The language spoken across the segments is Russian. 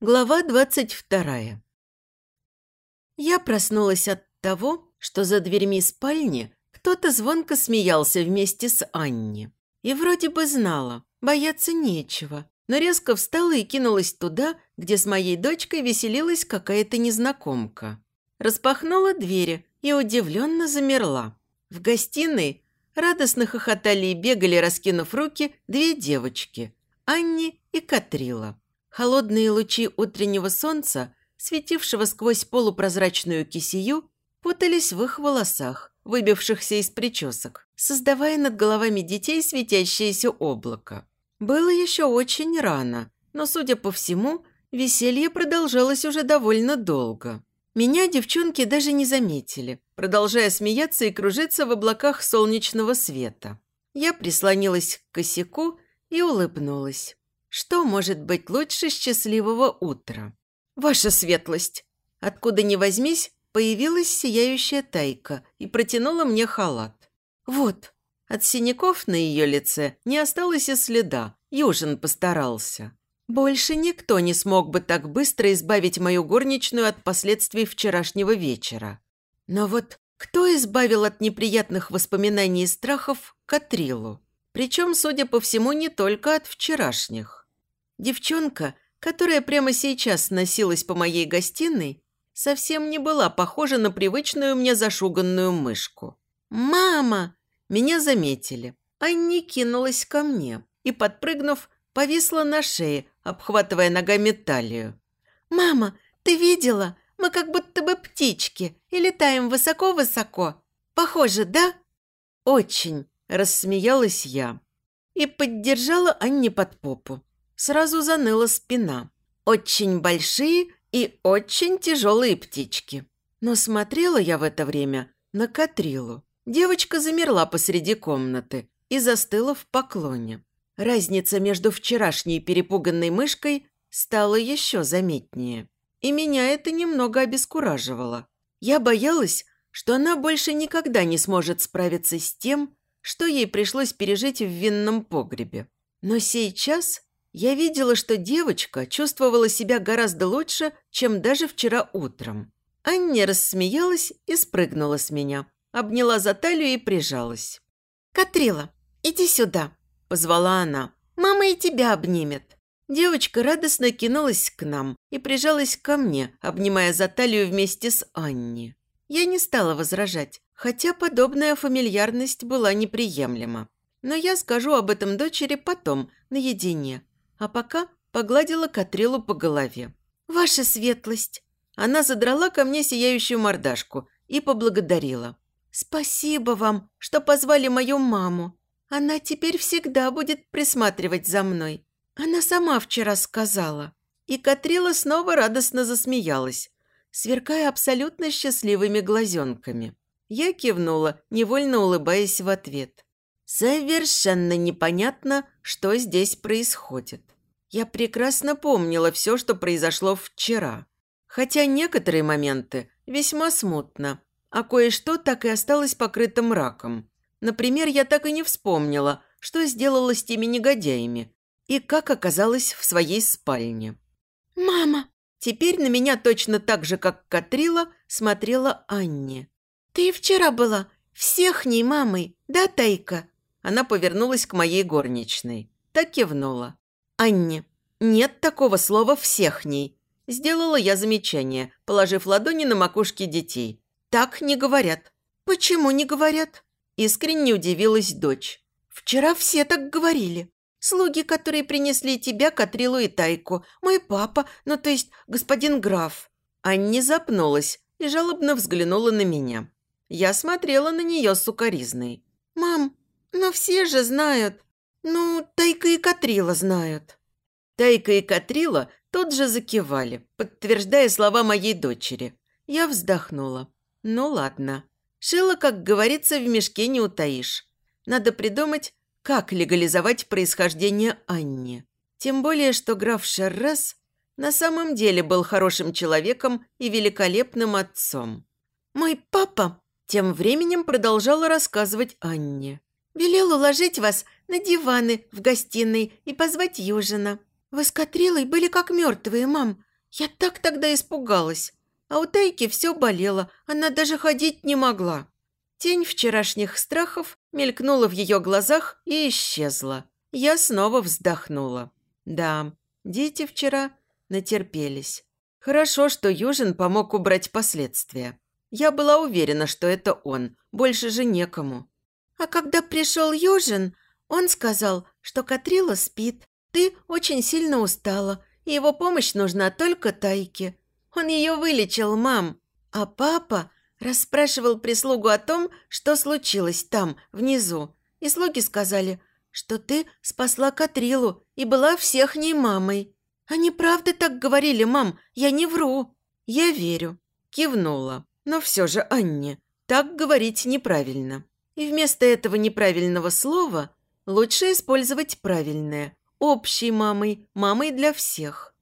Глава двадцать вторая. Я проснулась от того, что за дверьми спальни кто-то звонко смеялся вместе с Анни. И вроде бы знала, бояться нечего, но резко встала и кинулась туда, где с моей дочкой веселилась какая-то незнакомка. Распахнула двери и удивленно замерла. В гостиной радостно хохотали и бегали, раскинув руки, две девочки – Анни и Катрила. Холодные лучи утреннего солнца, светившего сквозь полупрозрачную кисию, путались в их волосах, выбившихся из причесок, создавая над головами детей светящееся облако. Было еще очень рано, но, судя по всему, веселье продолжалось уже довольно долго. Меня девчонки даже не заметили, продолжая смеяться и кружиться в облаках солнечного света. Я прислонилась к косяку и улыбнулась. Что может быть лучше счастливого утра? Ваша светлость! Откуда ни возьмись, появилась сияющая тайка и протянула мне халат. Вот, от синяков на ее лице не осталось и следа. Южин постарался. Больше никто не смог бы так быстро избавить мою горничную от последствий вчерашнего вечера. Но вот кто избавил от неприятных воспоминаний и страхов Катрилу? Причем, судя по всему, не только от вчерашних. Девчонка, которая прямо сейчас носилась по моей гостиной, совсем не была похожа на привычную мне зашуганную мышку. «Мама!» Меня заметили. Анни кинулась ко мне и, подпрыгнув, повисла на шее, обхватывая ногами талию. «Мама, ты видела? Мы как будто бы птички и летаем высоко-высоко. Похоже, да?» «Очень!» – рассмеялась я и поддержала Анни под попу. Сразу заныла спина. Очень большие и очень тяжелые птички. Но смотрела я в это время на Катрилу. Девочка замерла посреди комнаты и застыла в поклоне. Разница между вчерашней перепуганной мышкой стала еще заметнее. И меня это немного обескураживало. Я боялась, что она больше никогда не сможет справиться с тем, что ей пришлось пережить в винном погребе. Но сейчас я видела, что девочка чувствовала себя гораздо лучше, чем даже вчера утром. Анне рассмеялась и спрыгнула с меня, обняла за талию и прижалась. «Катрила, иди сюда», – позвала она. «Мама и тебя обнимет». Девочка радостно кинулась к нам и прижалась ко мне, обнимая за талию вместе с Анни. Я не стала возражать, хотя подобная фамильярность была неприемлема. Но я скажу об этом дочери потом, наедине, а пока погладила Катрилу по голове. «Ваша светлость!» Она задрала ко мне сияющую мордашку и поблагодарила. «Спасибо вам, что позвали мою маму. Она теперь всегда будет присматривать за мной. Она сама вчера сказала». И Катрила снова радостно засмеялась, сверкая абсолютно счастливыми глазенками. Я кивнула, невольно улыбаясь в ответ. Совершенно непонятно, что здесь происходит. Я прекрасно помнила все, что произошло вчера. Хотя некоторые моменты весьма смутно, а кое-что так и осталось покрытым раком. Например, я так и не вспомнила, что сделала с теми негодяями и как оказалась в своей спальне. «Мама!» Теперь на меня точно так же, как Катрила, смотрела Анне. «Ты вчера была всех ней мамой, да, Тайка?» Она повернулась к моей горничной. Так кивнула. «Анне, нет такого слова «всех ней». Сделала я замечание, положив ладони на макушки детей. «Так не говорят». «Почему не говорят?» Искренне удивилась дочь. «Вчера все так говорили. Слуги, которые принесли тебя, Катрилу и Тайку. Мой папа, ну то есть господин граф». Анне запнулась и жалобно взглянула на меня. Я смотрела на нее сукоризной. «Мам, но все же знают. Ну, Тайка и Катрила знают». Тайка и Катрила тут же закивали, подтверждая слова моей дочери. Я вздохнула. «Ну ладно. Шило, как говорится, в мешке не утаишь. Надо придумать, как легализовать происхождение Анни. Тем более, что граф Шеррес на самом деле был хорошим человеком и великолепным отцом. Мой папа тем временем продолжала рассказывать Анне. Велел уложить вас на диваны в гостиной и позвать Южина. Вы с Катрилой были как мертвые, мам. Я так тогда испугалась. А у Тайки все болело, она даже ходить не могла. Тень вчерашних страхов мелькнула в ее глазах и исчезла. Я снова вздохнула. Да, дети вчера натерпелись. Хорошо, что Южин помог убрать последствия. Я была уверена, что это он, больше же некому. А когда пришел Южин, он сказал, что Катрила спит, ты очень сильно устала, и его помощь нужна только Тайке. Он ее вылечил, мам. А папа расспрашивал прислугу о том, что случилось там, внизу. И слуги сказали, что ты спасла Катрилу и была всех ней мамой. Они правда так говорили, мам, я не вру. Я верю. Кивнула. Но все же, Анне, так говорить неправильно. И вместо этого неправильного слова лучше использовать правильное. Общей мамой, мамой для всех.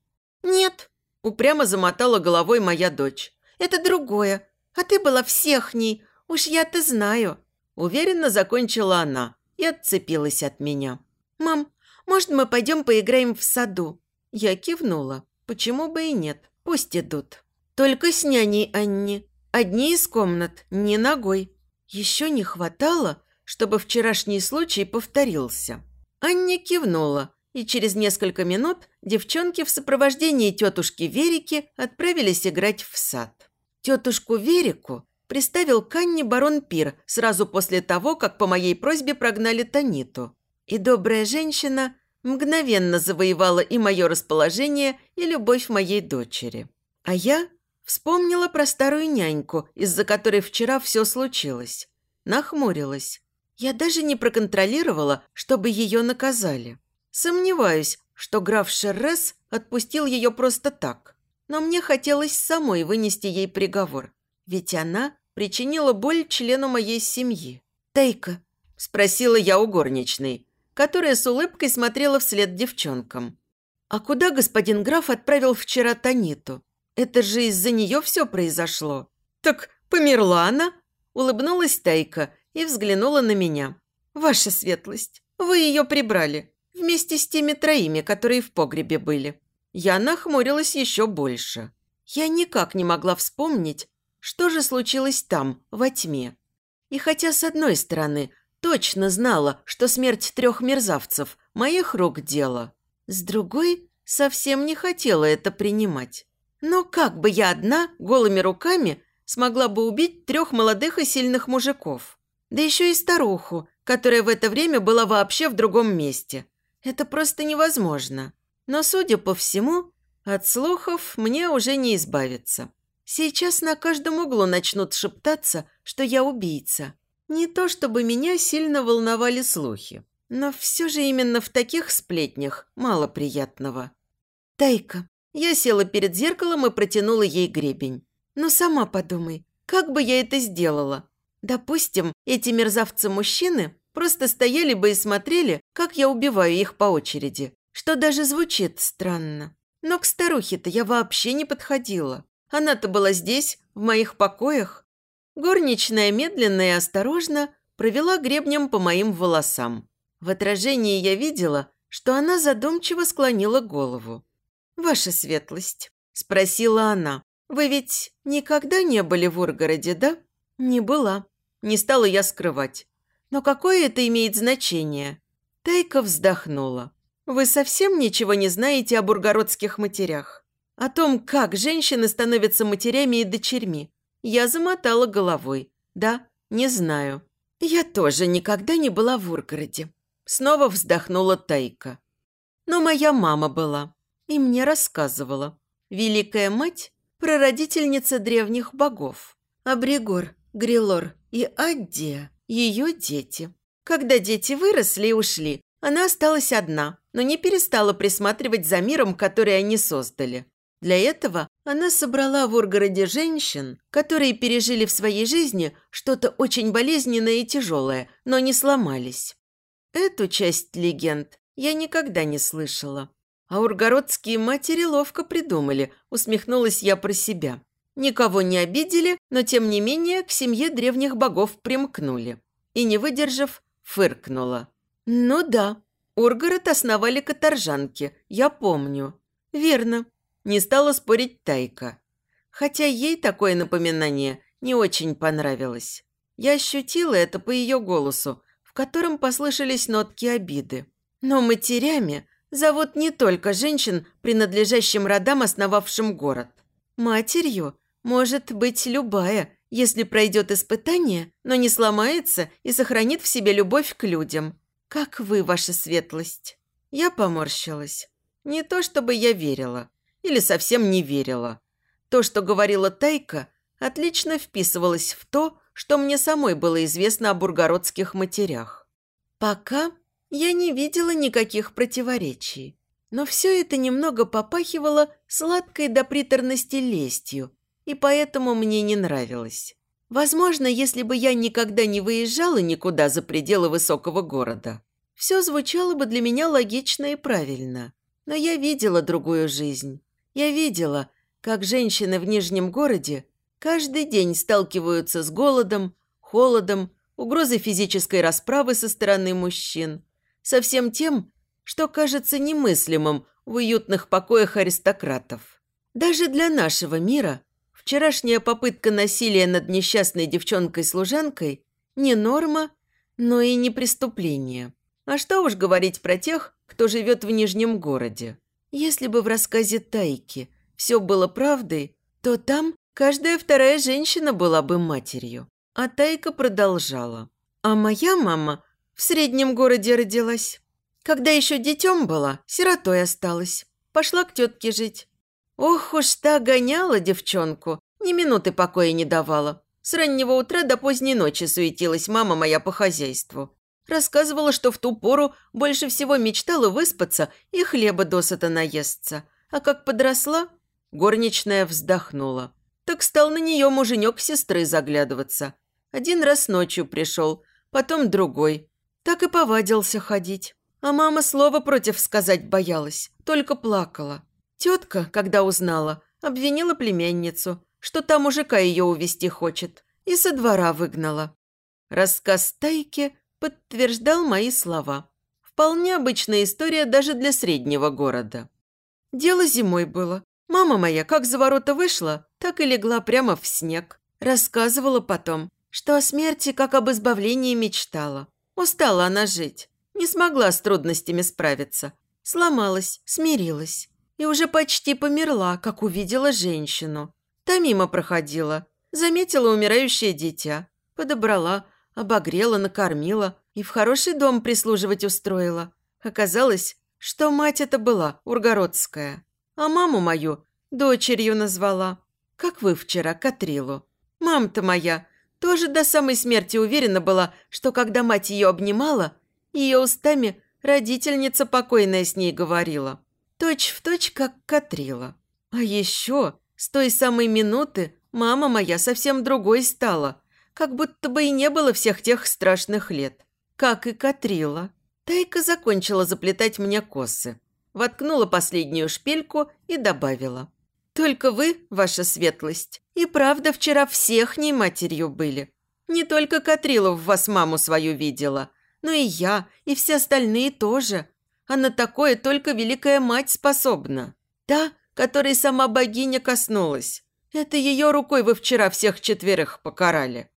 Нет, упрямо замотала головой моя дочь. Это другое. А ты была всех ней. Уж я-то знаю. Уверенно закончила она и отцепилась от меня. «Мам, может, мы пойдем поиграем в саду?» Я кивнула. Почему бы и нет? Пусть идут. Только с няней Анни. Одни из комнат, не ногой. Еще не хватало, чтобы вчерашний случай повторился. Анне кивнула, и через несколько минут девчонки в сопровождении тетушки Верики отправились играть в сад. Тетушку Верику приставил к Анне барон Пир сразу после того, как по моей просьбе прогнали Таниту. И добрая женщина мгновенно завоевала и мое расположение, и любовь моей дочери. А я Вспомнила про старую няньку, из-за которой вчера все случилось. Нахмурилась. Я даже не проконтролировала, чтобы ее наказали. Сомневаюсь, что граф Шеррес отпустил ее просто так. Но мне хотелось самой вынести ей приговор. Ведь она причинила боль члену моей семьи. «Тейка», – спросила я у горничной, которая с улыбкой смотрела вслед девчонкам. «А куда господин граф отправил вчера Таниту?» Это же из-за нее все произошло. Так померла она? Улыбнулась Тайка и взглянула на меня. Ваша светлость, вы ее прибрали. Вместе с теми троими, которые в погребе были. Я нахмурилась еще больше. Я никак не могла вспомнить, что же случилось там, во тьме. И хотя, с одной стороны, точно знала, что смерть трех мерзавцев – моих рук дело, с другой совсем не хотела это принимать. Но как бы я одна, голыми руками, смогла бы убить трех молодых и сильных мужиков? Да еще и старуху, которая в это время была вообще в другом месте. Это просто невозможно. Но, судя по всему, от слухов мне уже не избавиться. Сейчас на каждом углу начнут шептаться, что я убийца. Не то чтобы меня сильно волновали слухи, но все же именно в таких сплетнях мало приятного. «Тайка, я села перед зеркалом и протянула ей гребень. «Ну, сама подумай, как бы я это сделала? Допустим, эти мерзавцы-мужчины просто стояли бы и смотрели, как я убиваю их по очереди, что даже звучит странно. Но к старухе-то я вообще не подходила. Она-то была здесь, в моих покоях. Горничная медленно и осторожно провела гребнем по моим волосам. В отражении я видела, что она задумчиво склонила голову. «Ваша светлость», – спросила она, – «вы ведь никогда не были в Ургороде, да?» «Не была». Не стала я скрывать. «Но какое это имеет значение?» Тайка вздохнула. «Вы совсем ничего не знаете об ургородских матерях? О том, как женщины становятся матерями и дочерьми?» Я замотала головой. «Да, не знаю». «Я тоже никогда не была в Ургороде». Снова вздохнула Тайка. «Но моя мама была и мне рассказывала. Великая мать – прародительница древних богов. Абригор, Грилор и Аддия – ее дети. Когда дети выросли и ушли, она осталась одна, но не перестала присматривать за миром, который они создали. Для этого она собрала в Ургороде женщин, которые пережили в своей жизни что-то очень болезненное и тяжелое, но не сломались. Эту часть легенд я никогда не слышала. А ургородские матери ловко придумали, усмехнулась я про себя. Никого не обидели, но тем не менее к семье древних богов примкнули. И, не выдержав, фыркнула. «Ну да, Ургород основали каторжанки, я помню». «Верно. Не стала спорить Тайка. Хотя ей такое напоминание не очень понравилось. Я ощутила это по ее голосу, в котором послышались нотки обиды. Но матерями зовут не только женщин, принадлежащим родам, основавшим город. Матерью может быть любая, если пройдет испытание, но не сломается и сохранит в себе любовь к людям. Как вы, ваша светлость. Я поморщилась. Не то чтобы я верила. Или совсем не верила. То, что говорила Тайка, отлично вписывалось в то, что мне самой было известно о бургородских матерях. Пока я не видела никаких противоречий. Но все это немного попахивало сладкой до приторности лестью, и поэтому мне не нравилось. Возможно, если бы я никогда не выезжала никуда за пределы высокого города, все звучало бы для меня логично и правильно. Но я видела другую жизнь. Я видела, как женщины в Нижнем городе каждый день сталкиваются с голодом, холодом, угрозой физической расправы со стороны мужчин, со всем тем, что кажется немыслимым в уютных покоях аристократов. Даже для нашего мира вчерашняя попытка насилия над несчастной девчонкой-служанкой не норма, но и не преступление. А что уж говорить про тех, кто живет в Нижнем городе. Если бы в рассказе Тайки все было правдой, то там каждая вторая женщина была бы матерью. А Тайка продолжала. А моя мама в среднем городе родилась. Когда еще детем была, сиротой осталась. Пошла к тетке жить. Ох уж та гоняла девчонку, ни минуты покоя не давала. С раннего утра до поздней ночи суетилась мама моя по хозяйству. Рассказывала, что в ту пору больше всего мечтала выспаться и хлеба досыта наесться. А как подросла, горничная вздохнула. Так стал на нее муженек сестры заглядываться. Один раз ночью пришел, потом другой. Так и повадился ходить. А мама слова против сказать боялась, только плакала. Тетка, когда узнала, обвинила племянницу, что та мужика ее увести хочет, и со двора выгнала. Рассказ Тайки подтверждал мои слова. Вполне обычная история даже для среднего города. Дело зимой было. Мама моя как за ворота вышла, так и легла прямо в снег. Рассказывала потом, что о смерти как об избавлении мечтала. Устала она жить. Не смогла с трудностями справиться. Сломалась, смирилась. И уже почти померла, как увидела женщину. Та мимо проходила. Заметила умирающее дитя. Подобрала, обогрела, накормила и в хороший дом прислуживать устроила. Оказалось, что мать это была, ургородская. А маму мою дочерью назвала. Как вы вчера, Катрилу. Мам-то моя тоже до самой смерти уверена была, что когда мать ее обнимала, ее устами родительница покойная с ней говорила. Точь в точь, как Катрила. А еще с той самой минуты мама моя совсем другой стала, как будто бы и не было всех тех страшных лет. Как и Катрила. Тайка закончила заплетать мне косы. Воткнула последнюю шпильку и добавила. «Только вы, ваша светлость, и правда вчера всех ней матерью были. Не только Катрила в вас маму свою видела – но и я, и все остальные тоже. А на такое только Великая Мать способна. Та, которой сама богиня коснулась. Это ее рукой вы вчера всех четверых покарали.